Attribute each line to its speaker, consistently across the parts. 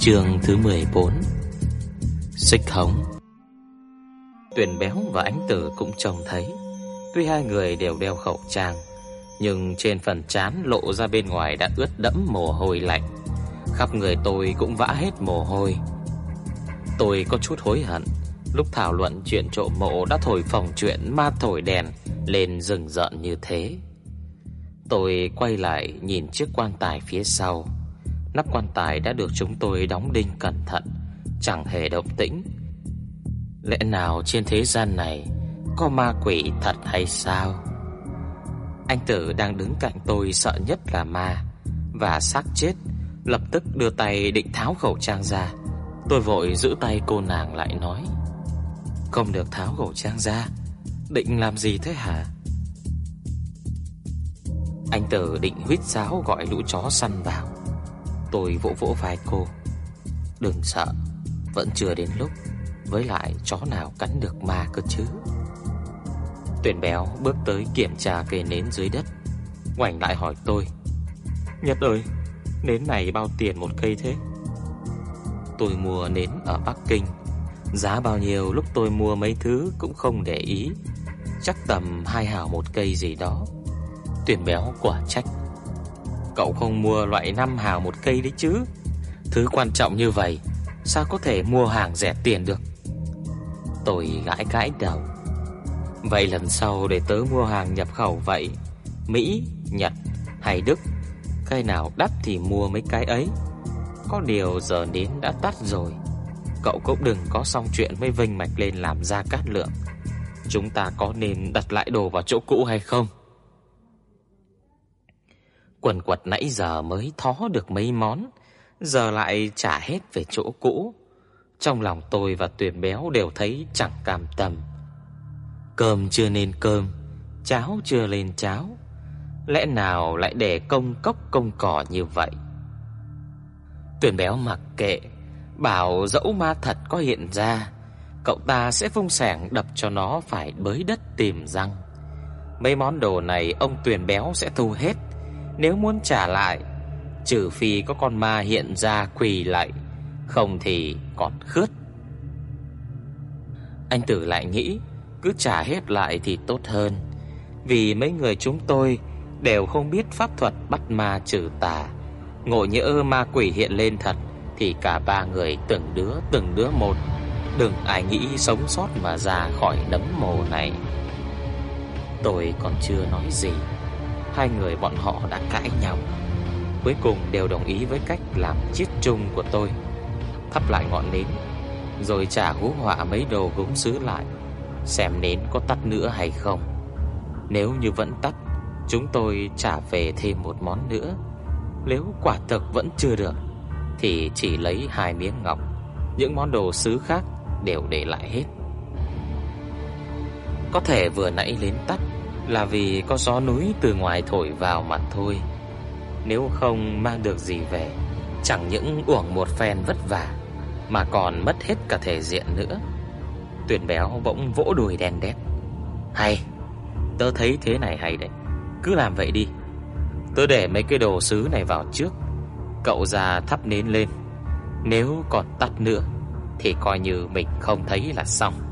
Speaker 1: Chương thứ 14 Xích hống Tuyền béo và ánh tử cũng trông thấy. Tuy hai người đều đeo khẩu trang, Nhưng trên phần trán lộ ra bên ngoài đã ướt đẫm mồ hôi lạnh. Khắp người tôi cũng vã hết mồ hôi. Tôi có chút hối hận. Lúc thảo luận chuyện trộm mộ đã thổi phồng chuyện ma thổi đèn Lên rừng rợn như thế. Tôi quay lại nhìn chiếc quan tài phía sau. Nắp quan tài đã được chúng tôi đóng đinh cẩn thận, Chẳng hề động tĩnh. Lẽ nào trên thế gian này Có ma quỷ thật hay sao? Anh tử đang đứng cạnh tôi sợ nhất là ma, Và xác chết, Lập tức đưa tay định tháo khẩu trang ra. Tôi vội giữ tay cô nàng lại nói, Không được tháo khẩu trang ra, Định làm gì thế hả? Anh tử định huýt sáo gọi lũ chó săn vào. Tôi vỗ vỗ vai cô. Đừng sợ, Vẫn chưa đến lúc Với lại chó nào cắn được ma cơ chứ. Tuyển béo bước tới kiểm tra cây nến dưới đất, Ngoảnh lại hỏi tôi. Nhật ơi, Nến này bao tiền một cây thế? Tôi mua nến ở Bắc Kinh. Giá bao nhiêu lúc tôi mua mấy thứ cũng không để ý. Chắc tầm hai hào một cây gì đó. Tuyển béo quả trách. Cậu không mua loại 5 hào một cây đấy chứ? Thứ quan trọng như vậy Sao có thể mua hàng rẻ tiền được? Tôi gãi gãi đầu. Vậy lần sau để tớ mua hàng nhập khẩu vậy Mỹ, Nhật hay Đức cây nào đắt thì mua mấy cái ấy. Có điều giờ đến đã tắt rồi. Cậu cũng đừng có xong chuyện với vinh mạch lên làm ra cát lượng. Chúng ta có nên đặt lại đồ vào chỗ cũ hay không? Quần quật nãy giờ mới thó được mấy món, giờ lại trả hết về chỗ cũ. Trong lòng tôi và Tuyền Béo đều thấy chẳng cam tâm. Cơm chưa nên cơm, cháo chưa lên cháo, lẽ nào lại để công cốc công cỏ như vậy? Tuyền Béo mặc kệ, bảo dẫu ma thật có hiện ra, cậu ta sẽ phung sảng đập cho nó phải bới đất tìm răng. Mấy món đồ này ông Tuyền Béo sẽ thu hết nếu muốn trả lại, trừ phi có con ma hiện ra quỳ lại, không thì còn khướt. Anh Tử lại nghĩ, cứ trả hết lại thì tốt hơn, vì mấy người chúng tôi đều không biết pháp thuật bắt ma trừ tà. Ngộ nhỡ ma quỷ hiện lên thật thì cả ba người từng đứa từng đứa một, đừng ai nghĩ sống sót mà ra khỏi nấm mồ này. Tôi còn chưa nói gì Hai người bọn họ đã cãi nhau. Cuối cùng đều đồng ý với cách làm chiết chung của tôi. Thắp lại ngọn nến, Rồi trả hú họa mấy đồ gốm sứ lại, Xem nến có tắt nữa hay không. Nếu như vẫn tắt, Chúng tôi trả về thêm một món nữa. Nếu quả thực vẫn chưa được, Thì chỉ lấy hai miếng ngọc. Những món đồ sứ khác đều để lại hết. Có thể vừa nãy lên tắt là vì có gió núi từ ngoài thổi vào mặt thôi. Nếu không mang được gì về, chẳng những uổng một phen vất vả mà còn mất hết cả thể diện nữa. Tuyền béo bỗng vỗ đùi đen đét. "Hay, tớ thấy thế này hay đấy. Cứ làm vậy đi. Tớ để mấy cái đồ sứ này vào trước, cậu già thắp nến lên. Nếu còn tắt nữa thì coi như mình không thấy là xong."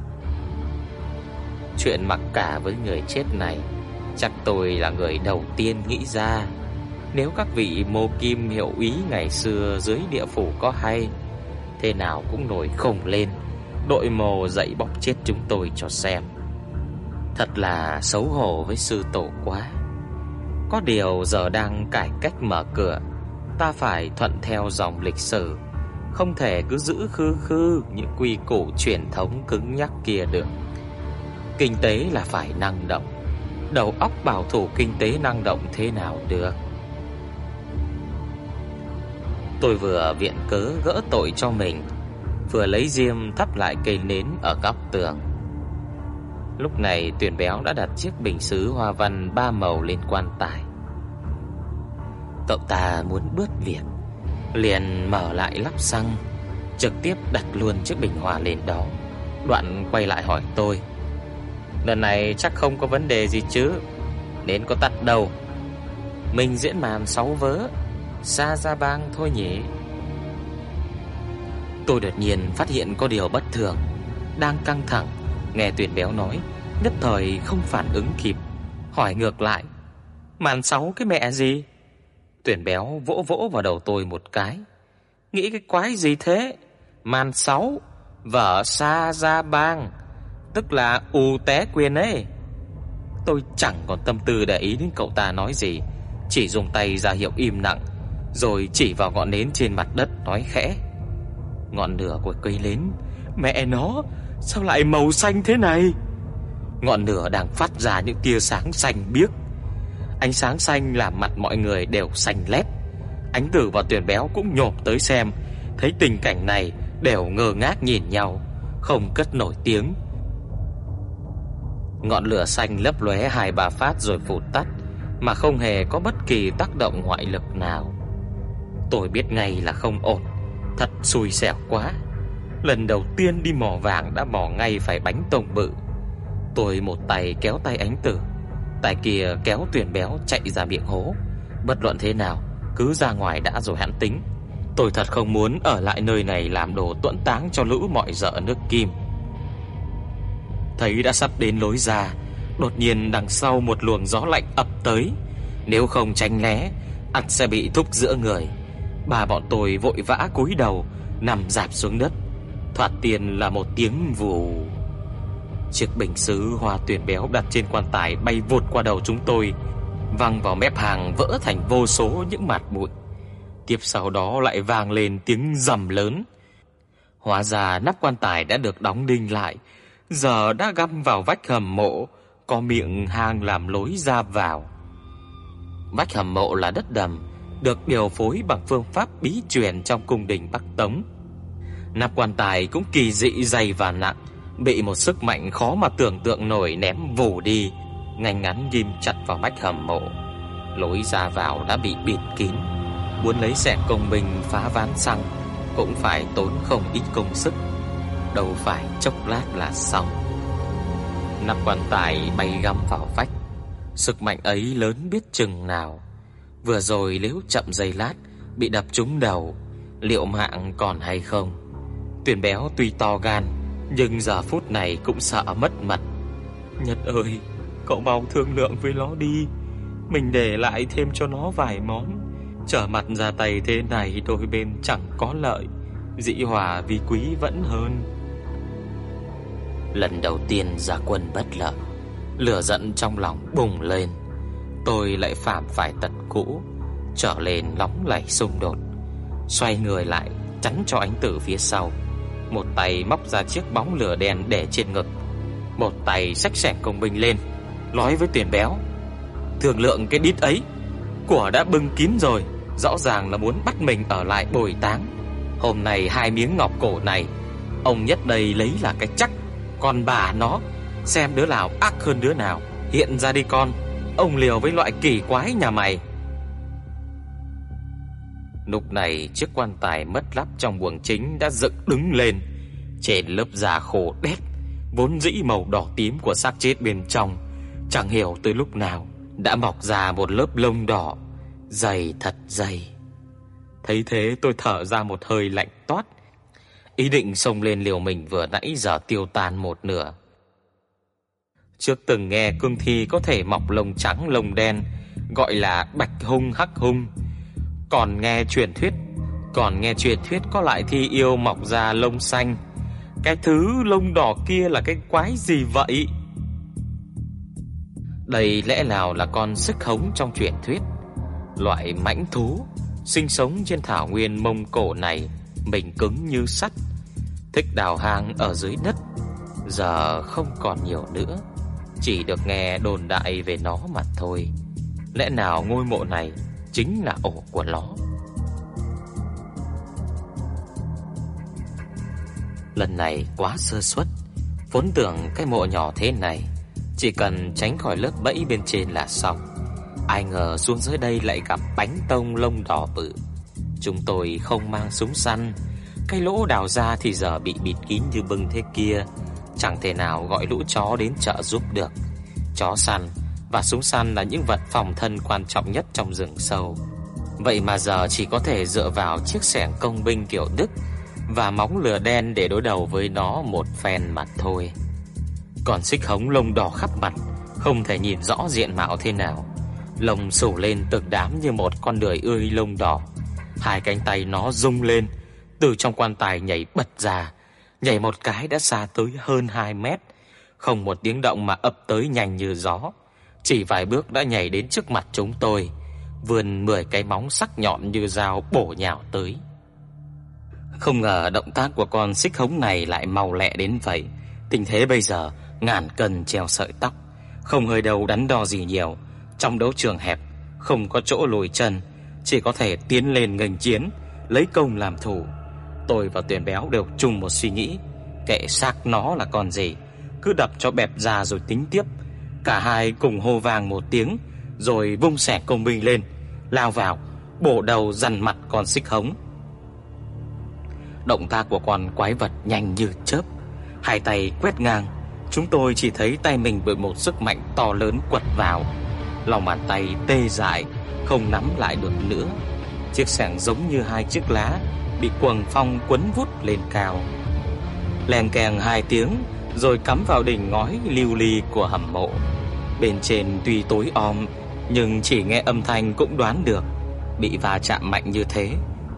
Speaker 1: Chuyện mặc cả với người chết này, Chắc tôi là người đầu tiên nghĩ ra. Nếu các vị mô kim hiệu ý ngày xưa dưới địa phủ có hay, Thế nào cũng nổi khổng lên. Đội mồ dậy bóc chết chúng tôi cho xem. Thật là xấu hổ với sư tổ quá. Có điều giờ đang cải cách mở cửa, Ta phải thuận theo dòng lịch sử. Không thể cứ giữ khư khư những quy củ truyền thống cứng nhắc kia được. Kinh tế là phải năng động Đầu óc bảo thủ kinh tế năng động thế nào được Tôi vừa viện cớ gỡ tội cho mình, vừa lấy diêm thắp lại cây nến ở góc tường. Lúc này Tuyển Béo đã đặt chiếc bình sứ hoa văn ba màu lên quan tài. Cậu ta muốn bớt việc, liền mở lại lắp xăng, trực tiếp đặt luôn chiếc bình hoa lên đó. Đoạn quay lại hỏi tôi: "Lần này chắc không có vấn đề gì chứ? Đến có tắt đầu Mình diễn màn sáu vớ, xa ra bang thôi nhỉ?" Tôi đột nhiên phát hiện có điều bất thường, đang căng thẳng, nghe Tuyển Béo nói, nhất thời không phản ứng kịp, hỏi ngược lại: "Màn sáu cái mẹ gì?" Tuyển Béo vỗ vỗ vào đầu tôi một cái. "Nghĩ cái quái gì thế? Màn sáu vợ xa ra bang, tức là u té quyền ấy." Tôi chẳng còn tâm tư để ý đến cậu ta nói gì, chỉ dùng tay ra hiệu im lặng, rồi chỉ vào ngọn nến trên mặt đất nói khẽ: Ngọn lửa của cây nến, mẹ nó, sao lại màu xanh thế này? Ngọn lửa đang phát ra những tia sáng xanh biếc. Ánh sáng xanh làm mặt mọi người đều xanh lét. Ánh Tử và Tuyển Béo cũng nhộp tới xem, thấy tình cảnh này đều ngơ ngác nhìn nhau, không cất nổi tiếng. Ngọn lửa xanh lấp lóe hai ba phát rồi phụt tắt, mà không hề có bất kỳ tác động ngoại lực nào. Tôi biết ngay là không ổn. Thật xui xẻo quá. Lần đầu tiên đi mò vàng đã mò ngay phải bánh tông bự. Tôi một tay kéo tay ánh tử, tay kia kéo tuyển béo chạy ra miệng hố. Bất luận thế nào, cứ ra ngoài đã rồi hãn tính. Tôi thật không muốn ở lại nơi này làm đồ tuẫn táng cho lũ mọi dợ nước kim. Thấy đã sắp đến lối ra, đột nhiên đằng sau một luồng gió lạnh ập tới. Nếu không tránh né, ắt sẽ bị thúc giữa người. Bà bọn tôi vội vã cúi đầu, nằm rạp xuống đất. Thoạt tiền là một tiếng vù. Chiếc bình sứ hoa tuyển béo đặt trên quan tài bay vụt qua đầu chúng tôi, văng vào mép hàng vỡ thành vô số những mạt bụi. Tiếp sau đó lại vang lên tiếng rầm lớn. Hóa ra nắp quan tài đã được đóng đinh lại, giờ đã găm vào vách hầm mộ, có miệng hang làm lối ra vào. Vách hầm mộ là đất đầm, được điều phối bằng phương pháp bí truyền trong cung đình Bắc Tống. Nắp quan tài cũng kỳ dị dày và nặng, bị một sức mạnh khó mà tưởng tượng nổi ném vù đi, ngay ngắn ghim chặt vào vách hầm mộ. Lối ra vào đã bị bịt kín, muốn lấy xẻ công bình phá ván xăng cũng phải tốn không ít công sức, đâu phải chốc lát là xong. Nắp quan tài bay găm vào vách, sức mạnh ấy lớn biết chừng nào. Vừa rồi nếu chậm giây lát bị đập trúng đầu, liệu mạng còn hay không? Tuyển béo tuy to gan, nhưng giờ phút này cũng sợ mất mặt. Nhật ơi, cậu mau thương lượng với nó đi. Mình để lại thêm cho nó vài món. Trở mặt ra tay thế này đôi bên chẳng có lợi, dĩ hòa vì quý vẫn hơn. Lần đầu tiên ra quân bất lợi, lửa giận trong lòng bùng lên tôi lại phạm phải tật cũ, trở lên nóng lại xung đột. Xoay người lại, chắn cho ánh tử phía sau. Một tay móc ra chiếc bóng lửa đen để trên ngực, một tay xách xẻng công binh lên, nói với Tiền Béo: thường lượng cái đít ấy, của đã bưng kín rồi, rõ ràng là muốn bắt mình ở lại bồi táng. Hôm nay hai miếng ngọc cổ này, ông nhất đây lấy là cái chắc, còn bà nó xem đứa nào ác hơn đứa nào, hiện ra đi con." ông liều với loại kỳ quái nhà mày. Lúc này chiếc quan tài mất lắp trong buồng chính đã dựng đứng lên, trên lớp da khổ đét vốn dĩ màu đỏ tím của xác chết bên trong, chẳng hiểu từ lúc nào đã mọc ra một lớp lông đỏ dày thật dày. Thấy thế tôi thở ra một hơi lạnh toát, ý định xông lên liều mình vừa nãy giờ tiêu tan một nửa. Trước từng nghe cương thi có thể mọc lông trắng lông đen, gọi là bạch hung hắc hung. Còn nghe truyền thuyết, còn nghe truyền thuyết có lại thi yêu mọc ra lông xanh. Cái thứ lông đỏ kia là cái quái gì vậy? Đây lẽ nào là con sức hống trong truyền thuyết, loại mãnh thú sinh sống trên thảo nguyên Mông Cổ này, mình cứng như sắt, thích đào hang ở dưới đất, giờ không còn nhiều nữa, chỉ được nghe đồn đại về nó mà thôi. Lẽ nào ngôi mộ này chính là ổ của nó? Lần này quá sơ suất, vốn tưởng cái mộ nhỏ thế này chỉ cần tránh khỏi lớp bẫy bên trên là xong. Ai ngờ xuống dưới đây lại gặp bánh tông lông đỏ bự Chúng tôi không mang súng săn, cái lỗ đào ra thì giờ bị bịt kín như bưng thế kia, chẳng thể nào gọi lũ chó đến trợ giúp được. Chó săn và súng săn là những vật phòng thân quan trọng nhất trong rừng sâu. Vậy mà giờ chỉ có thể dựa vào chiếc xẻng công binh kiểu Đức và móng lửa đen để đối đầu với nó một phen mà thôi. Còn xích hống lông đỏ khắp mặt, không thể nhìn rõ diện mạo thế nào. Lông sổ lên từng đám như một con đười ươi lông đỏ. Hai cánh tay nó rung lên, từ trong quan tài nhảy bật ra, nhảy một cái đã xa tới hơn 2 mét, không một tiếng động mà ập tới nhanh như gió. Chỉ vài bước đã nhảy đến trước mặt chúng tôi, vươn 10 cái móng sắc nhọn như dao bổ nhào tới. Không ngờ động tác của con xích hống này lại mau lẹ đến vậy. Tình thế bây giờ ngàn cân treo sợi tóc, không hơi đầu đắn đo gì nhiều. Trong đấu trường hẹp, không có chỗ lùi chân, chỉ có thể tiến lên nghênh chiến, lấy công làm thủ. Tôi và Tuyền Béo đều chung một suy nghĩ, kệ xác nó là con gì, cứ đập cho bẹp ra rồi tính tiếp. Cả hai cùng hô vang một tiếng, rồi vung xẻ công binh lên, lao vào, bổ đầu dằn mặt con xích hống. Động tác của con quái vật nhanh như chớp, hai tay quét ngang, chúng tôi chỉ thấy tay mình bị một sức mạnh to lớn quật vào, lòng bàn tay tê dại, không nắm lại được nữa. Chiếc xẻng giống như hai chiếc lá bị cuồng phong quấn vút lên cao. Lèn kèn hai tiếng rồi cắm vào đỉnh ngói lưu ly của hầm mộ. Bên trên tuy tối om nhưng chỉ nghe âm thanh cũng đoán được bị va chạm mạnh như thế,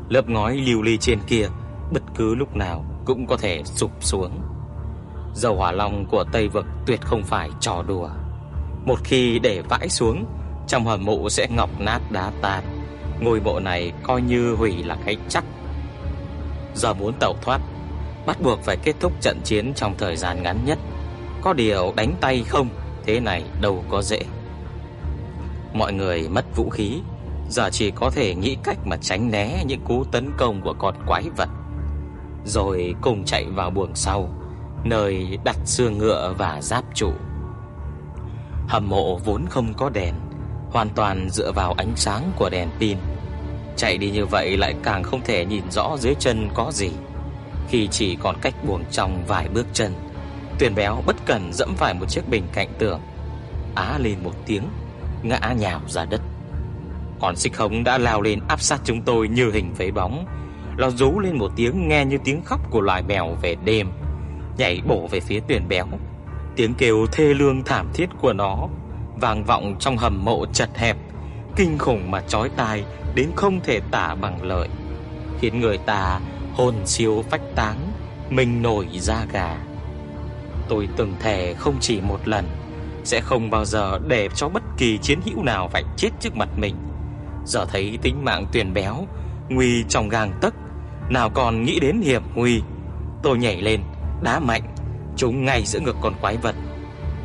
Speaker 1: lớp ngói lưu ly trên kia bất cứ lúc nào cũng có thể sụp xuống. Dầu hỏa long của Tây vực tuyệt không phải trò đùa. Một khi để vãi xuống, trong hầm mộ sẽ ngọc nát đá tan. Ngôi mộ này coi như hủy là cái chắc. Giờ muốn tẩu thoát, bắt buộc phải kết thúc trận chiến trong thời gian ngắn nhất. Có điều đánh tay không, thế này đâu có dễ. Mọi người mất vũ khí, giờ chỉ có thể nghĩ cách mà tránh né những cú tấn công của con quái vật. Rồi cùng chạy vào buồng sau, nơi đặt xương ngựa và giáp trụ. Hầm mộ vốn không có đèn, hoàn toàn dựa vào ánh sáng của đèn pin. Chạy đi như vậy lại càng không thể nhìn rõ dưới chân có gì. Khi chỉ còn cách buồng trong vài bước chân, Tuyền béo bất cẩn dẫm phải một chiếc bình cạnh tường, á lên một tiếng, ngã nhào ra đất. Còn xích hống đã lao lên áp sát chúng tôi như hình vấy bóng. Nó rú lên một tiếng nghe như tiếng khóc của loài mèo về đêm, nhảy bổ về phía Tuyền béo. Tiếng kêu thê lương thảm thiết của nó vang vọng trong hầm mộ chật hẹp, kinh khủng mà chói tai đến không thể tả bằng lời, khiến người ta hồn siêu phách tán, mình nổi da gà. Tôi từng thề không chỉ một lần sẽ không bao giờ để cho bất kỳ chiến hữu nào phải chết trước mặt mình. Giờ thấy tính mạng tuyển béo nguy trong gang tấc, nào còn nghĩ đến hiểm nguy. Tôi nhảy lên, đá mạnh, trúng ngay giữa ngực con quái vật.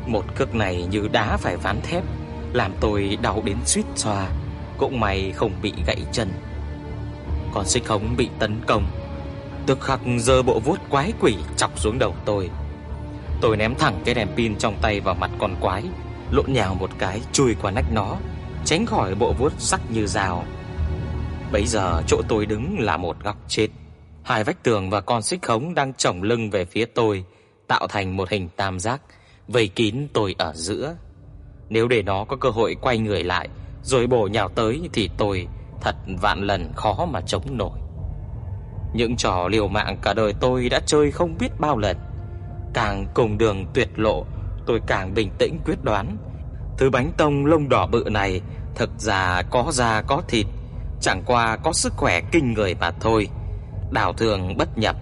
Speaker 1: Một cước này như đá phải ván thép, làm tôi đau đến suýt xoa, cũng may không bị gãy chân. còn xích hống bị tấn công, tức khắc giơ bộ vuốt quái quỷ chọc xuống đầu tôi. Tôi ném thẳng cái đèn pin trong tay vào mặt con quái, lộn nhào một cái chui qua nách nó, tránh khỏi bộ vuốt sắc như dao. Bấy giờ chỗ tôi đứng là một góc chết. Hai vách tường và con xích hống đang chồng lưng về phía tôi, tạo thành một hình tam giác, vây kín tôi ở giữa. Nếu để nó có cơ hội quay người lại rồi bổ nhào tới thì tôi thật vạn lần khó mà chống nổi. Những trò liều mạng cả đời tôi đã chơi không biết bao lần. Càng cùng đường tuyệt lộ, tôi càng bình tĩnh quyết đoán. Thứ bánh tông lông đỏ bự này thực ra có da có thịt, chẳng qua có sức khỏe kinh người mà thôi. Đào thường bất nhập,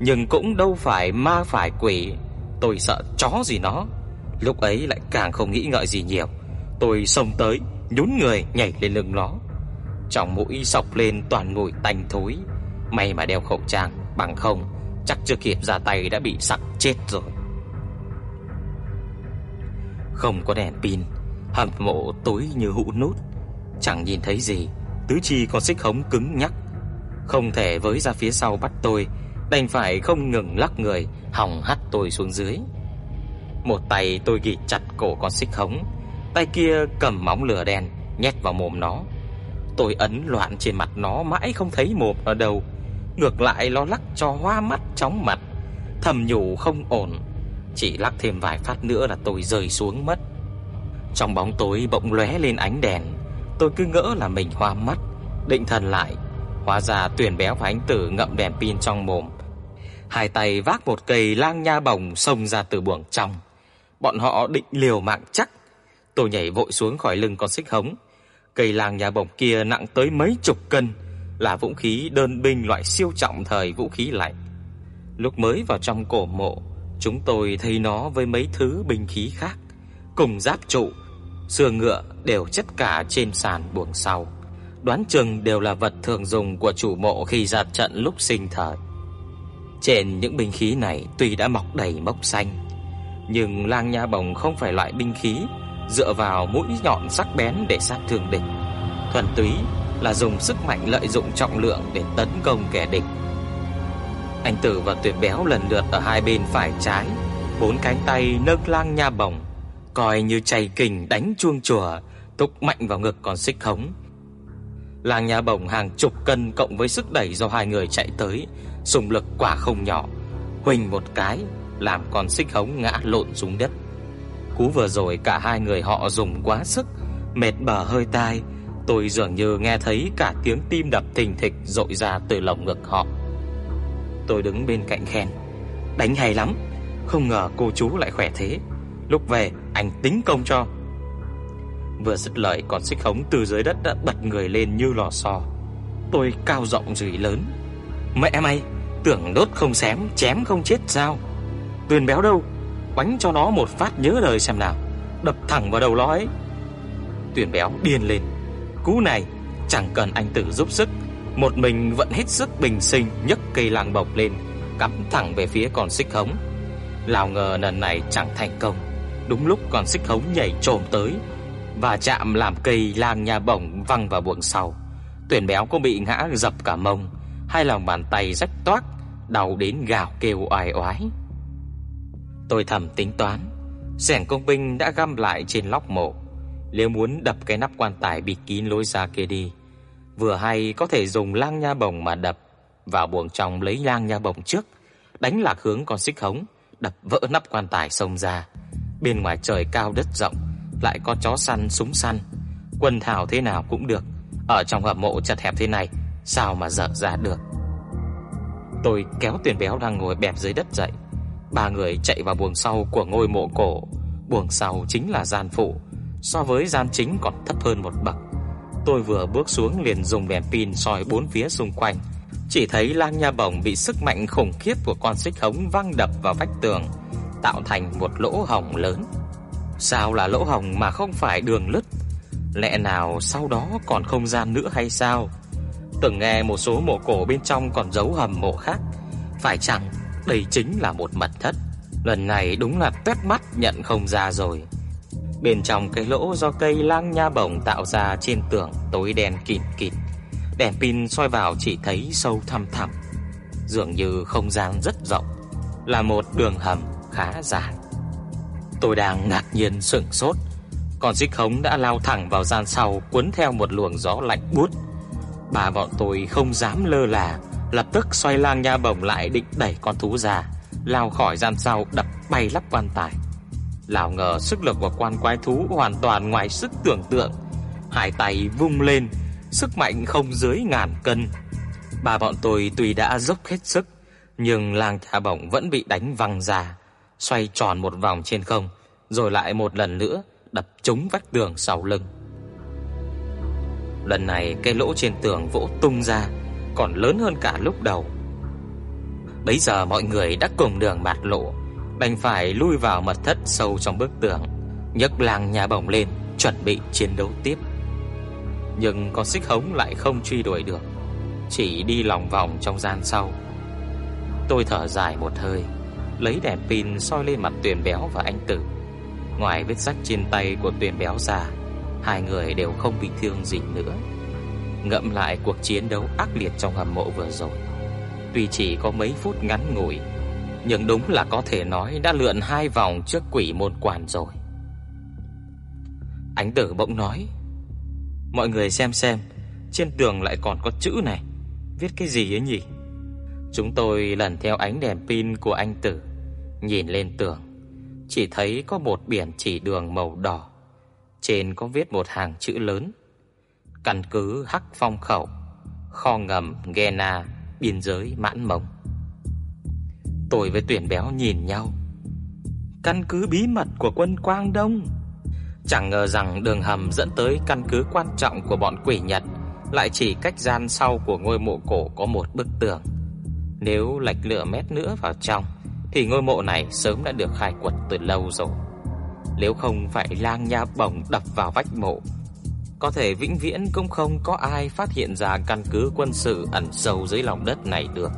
Speaker 1: nhưng cũng đâu phải ma phải quỷ, tôi sợ chó gì nó. Lúc ấy lại càng không nghĩ ngợi gì nhiều, tôi xông tới, nhún người nhảy lên lưng nó. Trong mũi sọc lên toàn mùi tanh thối, may mà đeo khẩu trang, bằng không chắc chưa kịp ra tay đã bị sặc chết rồi. Không có đèn pin, hầm mộ tối như hũ nút, chẳng nhìn thấy gì, tứ chi còn xích hống cứng nhắc, không thể với ra phía sau bắt tôi, đành phải không ngừng lắc người, hòng hắt tôi xuống dưới. Một tay tôi ghì chặt cổ con xích hống, tay kia cầm móng lửa đen nhét vào mồm nó. Tôi ấn loạn trên mặt nó mãi không thấy mồm ở đâu, ngược lại lo lắc cho hoa mắt chóng mặt, thầm nhủ không ổn. Chỉ lắc thêm vài phát nữa là tôi rơi xuống mất. Trong bóng tối bỗng lóe lên ánh đèn, tôi cứ ngỡ là mình hoa mắt, định thần lại, hóa ra Tuyển Béo và Ánh Tử ngậm đèn pin trong mồm. Hai tay vác một cây lang nha bổng xông ra từ buồng trong. Bọn họ định liều mạng chắc. Tôi nhảy vội xuống khỏi lưng con xích hống. Cây lang nha bổng kia nặng tới mấy chục cân, là vũ khí đơn binh loại siêu trọng thời vũ khí lạnh. Lúc mới vào trong cổ mộ, chúng tôi thấy nó với mấy thứ binh khí khác, cùng giáp trụ, xương ngựa đều chất cả trên sàn buồng sau. Đoán chừng đều là vật thường dùng của chủ mộ khi ra trận lúc sinh thời. Trên những binh khí này tuy đã mọc đầy mốc xanh, nhưng lang nha bồng không phải loại binh khí dựa vào mũi nhọn sắc bén để sát thương địch. Thuần túy là dùng sức mạnh lợi dụng trọng lượng để tấn công kẻ địch. Anh Tử và Tuyệt Béo lần lượt ở hai bên phải trái, bốn cánh tay nâng lang nha bồng, coi như chày kình đánh chuông chùa, túc mạnh vào ngực con xích hống. Lang nha bồng hàng chục cân cộng với sức đẩy do hai người chạy tới, dùng lực quả không nhỏ, huỳnh một cái làm con xích hống ngã lộn xuống đất. Cú vừa rồi cả hai người họ dùng quá sức, mệt bờ hơi tai, tôi dường như nghe thấy cả tiếng tim đập thình thịch dội ra từ lồng ngực họ. Tôi đứng bên cạnh khen, đánh hay lắm, không ngờ cô chú lại khỏe thế. Lúc về anh tính công cho. Vừa dứt lời con xích hống từ dưới đất đã bật người lên như lò xo. Tôi cao giọng rỉ lớn, "Mẹ mày, tưởng đốt không xém, chém không chết sao? Tuyền béo đâu? Quánh cho nó một phát nhớ đời xem nào, đập thẳng vào đầu nó ấy." Tuyền béo điên lên. Cú này chẳng cần anh Tử giúp sức, một mình vẫn hết sức bình sinh nhấc cây lang bộc lên, cắm thẳng về phía con xích hống. Lào ngờ lần này chẳng thành công. Đúng lúc con xích hống nhảy trồm tới và chạm làm cây lang nhà bổng văng vào buồng sau. Tuyển béo cũng bị ngã dập cả mông, hai lòng bàn tay rách toác, đau đến gào kêu oai oái. Tôi thầm tính toán, xẻng công binh đã găm lại trên lóc mộ, nếu muốn đập cái nắp quan tài bịt kín lối ra kia đi, vừa hay có thể dùng lang nha bổng mà đập vào buồng trong lấy lang nha bổng trước, đánh lạc hướng con xích hống, đập vỡ nắp quan tài xông ra. Bên ngoài trời cao đất rộng, lại có chó săn súng săn, quần thảo thế nào cũng được. Ở trong hầm mộ chật hẹp thế này, sao mà dở ra được. Tôi kéo Tuyển Béo đang ngồi bẹp dưới đất dậy. Ba người chạy vào buồng sau của ngôi mộ cổ. Buồng sau chính là gian phụ, so với gian chính còn thấp hơn một bậc. Tôi vừa bước xuống liền dùng đèn pin soi bốn phía xung quanh, chỉ thấy lang nha bổng bị sức mạnh khủng khiếp của con xích hống văng đập vào vách tường, tạo thành một lỗ hổng lớn. Sao là lỗ hổng mà không phải đường lứt? Lẽ nào sau đó còn không gian nữa hay sao? Từng nghe một số mộ cổ bên trong còn giấu hầm mộ khác, phải chăng đây chính là một mật thất? Lần này đúng là tét mắt nhận không ra rồi. Bên trong cái lỗ do cây lang nha bổng tạo ra trên tường tối đen kịt kịt. Đèn pin soi vào chỉ thấy sâu thăm thẳm, dường như không gian rất rộng, là một đường hầm khá dài. Tôi đang ngạc nhiên sững sốt, còn xích Hống đã lao thẳng vào gian sau cuốn theo một luồng gió lạnh buốt. Bà bọn tôi không dám lơ là, lập tức xoay lang nha bổng lại định đẩy con thú ra, lao khỏi gian sau đập bay lắp quan tài. Lão ngờ sức lực của quan quái thú hoàn toàn ngoài sức tưởng tượng. Hai tay vung lên, sức mạnh không dưới ngàn cân. Bà bọn tôi tuy đã dốc hết sức, nhưng lang nha bổng vẫn bị đánh văng ra, xoay tròn một vòng trên không, rồi lại một lần nữa đập trúng vách tường sau lưng. Lần này cái lỗ trên tường vỗ tung ra, còn lớn hơn cả lúc đầu. Bấy giờ mọi người đã cùng đường bạt lộ, đành phải lui vào mật thất sâu trong bức tường, nhấc làng nhà bổng lên, chuẩn bị chiến đấu tiếp. Nhưng con xích hống lại không truy đuổi được, chỉ đi lòng vòng trong gian sau. Tôi thở dài một hơi, lấy đèn pin soi lên mặt Tuyền Béo và anh Tử. Ngoài vết rách trên tay của Tuyền Béo ra, hai người đều không bị thương gì nữa. Ngẫm lại cuộc chiến đấu ác liệt trong hầm mộ vừa rồi, tuy chỉ có mấy phút ngắn ngủi, nhưng đúng là có thể nói đã lượn hai vòng trước quỷ môn quan rồi. Ánh Tử bỗng nói: "Mọi người xem xem, trên tường lại còn có chữ này, viết cái gì ấy nhỉ?" Chúng tôi lần theo ánh đèn pin của anh Tử, nhìn lên tường, chỉ thấy có một biển chỉ đường màu đỏ, trên có viết một hàng chữ lớn: Căn cứ Hắc Phong khẩu, kho ngầm Gena, biên giới Mãn Mông. Tôi với Tuyển Béo nhìn nhau. Căn cứ bí mật của quân Quang Đông. Chẳng ngờ rằng đường hầm dẫn tới căn cứ quan trọng của bọn quỷ Nhật lại chỉ cách gian sau của ngôi mộ cổ có một bức tường. Nếu lệch lửa mét nữa vào trong thì ngôi mộ này sớm đã được khai quật từ lâu rồi. Nếu không phải lang nha bổng đập vào vách mộ, có thể vĩnh viễn cũng không có ai phát hiện ra căn cứ quân sự ẩn sâu dưới lòng đất này được.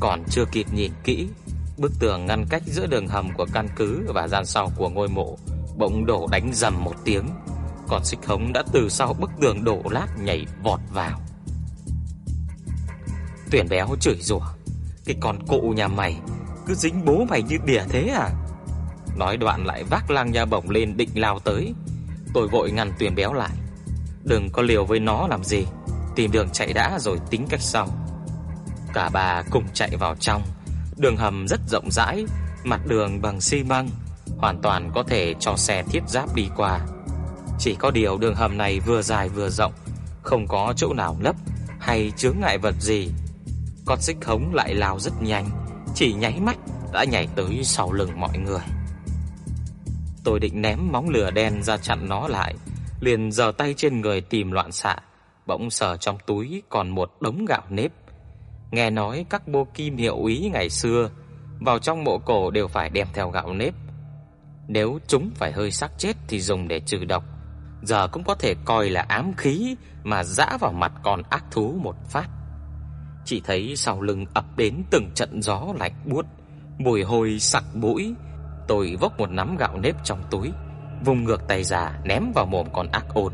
Speaker 1: Còn chưa kịp nhìn kỹ, bức tường ngăn cách giữa đường hầm của căn cứ và gian sau của ngôi mộ bỗng đổ đánh rầm một tiếng, còn xích hống đã từ sau bức tường đổ lát nhảy vọt vào. Tuyển béo chửi rủa, cái con cụ nhà mày cứ dính bố mày như đỉa thế à? Nói đoạn lại vác lang nha bổng lên định lao tới. Tôi vội ngăn Tuyển béo lại. Đừng có liều với nó làm gì, tìm đường chạy đã rồi tính cách sau. Cả ba cùng chạy vào trong. Đường hầm rất rộng rãi, mặt đường bằng xi măng, hoàn toàn có thể cho xe thiết giáp đi qua. Chỉ có điều đường hầm này vừa dài vừa rộng, không có chỗ nào lấp hay chướng ngại vật gì. Con xích hống lại lao rất nhanh, chỉ nháy mắt đã nhảy tới sau lưng mọi người. Tôi định ném móng lửa đen ra chặn nó lại, liền giơ tay trên người tìm loạn xạ, bỗng sờ trong túi còn một đống gạo nếp. Nghe nói các bô kim hiệu úy ngày xưa vào trong mộ cổ đều phải đem theo gạo nếp. Nếu chúng phải hơi xác chết thì dùng để trừ độc, giờ cũng có thể coi là ám khí mà dã vào mặt con ác thú một phát. Chỉ thấy sau lưng ập đến từng trận gió lạnh buốt, mùi hôi sặc mũi. Tôi vốc một nắm gạo nếp trong túi, vùng ngược tay ra ném vào mồm con ác ôn.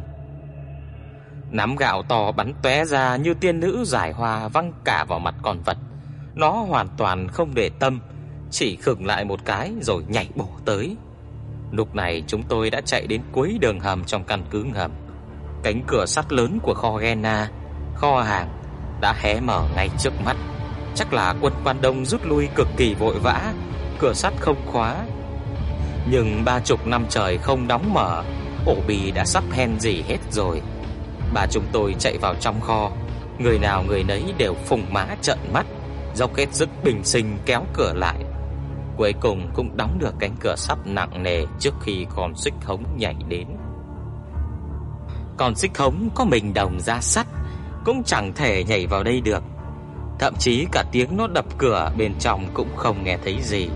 Speaker 1: Nắm gạo to bắn tóe ra như tiên nữ giải hoa văng cả vào mặt con vật. Nó hoàn toàn không để tâm, chỉ khựng lại một cái rồi nhảy bổ tới. Lúc này chúng tôi đã chạy đến cuối đường hầm trong căn cứ ngầm. Cánh cửa sắt lớn của kho Gena, kho hàng đã hé mở ngay trước mắt. Chắc là quân quan đông rút lui cực kỳ vội vã, cửa sắt không khóa. Nhưng ba chục năm trời không đóng mở, ổ bì đã sắp hen gì hết rồi. Bà chúng tôi chạy vào trong kho, người nào người nấy đều phùng má trợn mắt, dốc hết sức bình sinh kéo cửa lại. Cuối cùng cũng đóng được cánh cửa sắt nặng nề trước khi con xích hống nhảy đến. Con xích hống có mình đồng ra sắt, cũng chẳng thể nhảy vào đây được. Thậm chí cả tiếng nó đập cửa bên trong cũng không nghe thấy gì.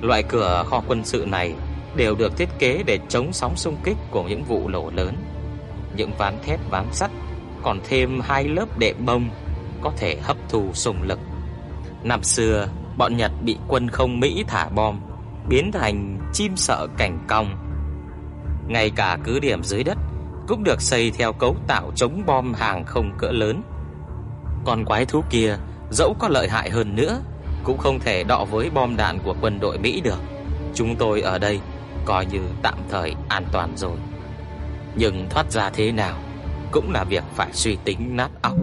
Speaker 1: Loại cửa kho quân sự này đều được thiết kế để chống sóng xung kích của những vụ nổ lớn. Những ván thép ván sắt còn thêm hai lớp đệm bông có thể hấp thu xung lực. Năm xưa, bọn Nhật bị quân không Mỹ thả bom, biến thành chim sợ cảnh cong. Ngay cả cứ điểm dưới đất cũng được xây theo cấu tạo chống bom hàng không cỡ lớn. Còn quái thú kia, dẫu có lợi hại hơn nữa, cũng không thể đọ với bom đạn của quân đội Mỹ được. Chúng tôi ở đây coi như tạm thời an toàn rồi. Nhưng thoát ra thế nào cũng là việc phải suy tính nát óc.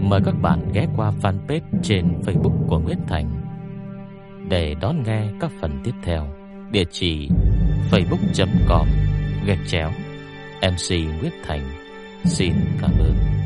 Speaker 2: Mời các bạn ghé qua fanpage trên Facebook của Nguyễn Thành để đón nghe các phần tiếp theo. Địa chỉ facebook.com gạch chéo MC Nguyễn Thành. Xin cảm ơn.